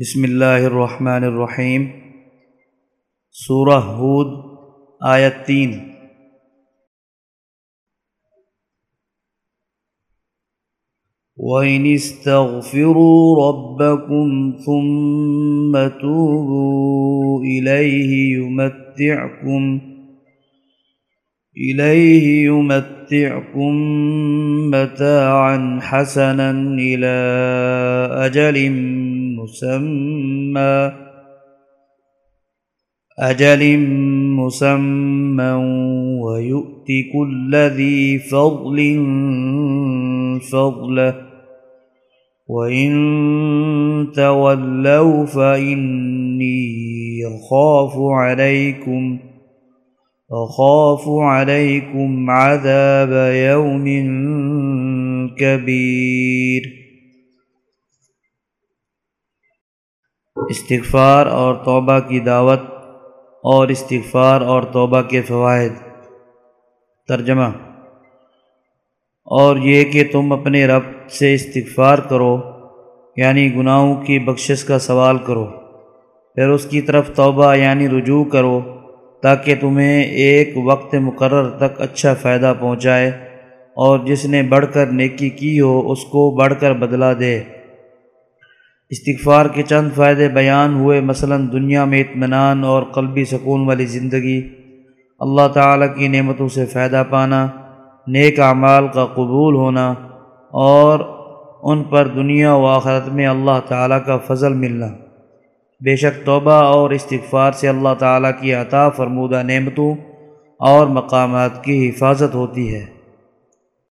بسم اللہ الرحمن الرحیم سورہ ہود آیت تین وَإِنِ اسْتَغْفِرُوا رَبَّكُمْ ثُمَّ تُوبُوا إِلَيْهِ يُمَتِّعْكُمْ إِلَيْهِ يُمَتِّعْكُمْ مَتَاعًا حَسَنًا إِلَى أَجَلٍ مُّسَمًّى. أَجَلٍ مُّسَمًّى وَيُؤْتِ كُلَّ ذِي فَضْلٍ فَضْلَهُ. وَإِن تَوَلَّوْا فَإِنِّي أَخَافُ عَلَيْكُمْ، أخاف عليكم عذاب يوم كبير. استغفار اور توبہ کی دعوت اور استغفار اور توبہ کے فوائد۔ ترجمہ اور یہ کہ تم اپنے رب سے استغفار کرو یعنی گناہوں کی بخشش کا سوال کرو۔ پھر اس کی طرف توبہ یعنی رجوع کرو، تاکہ تمہیں ایک وقت مقرر تک اچھا فائدہ پہنچائے اور جس نے بڑھ کر نیکی کی ہو، اس کو بڑھ کر بدلا دے۔ استغفار کے چند فائدے بیان ہوئے، مثلا دنیا میں اطمینان اور قلبی سکون والی زندگی، اللہ تعالیٰ کی نعمتوں سے فائدہ پانا، نیک اعمال کا قبول ہونا، اور ان پر دنیا و آخرت میں اللہ تعالیٰ کا فضل ملنا۔ بے شک توبہ اور استغفار سے اللہ تعالیٰ کی عطا فرمودہ نعمتوں اور مقامات کی حفاظت ہوتی ہے۔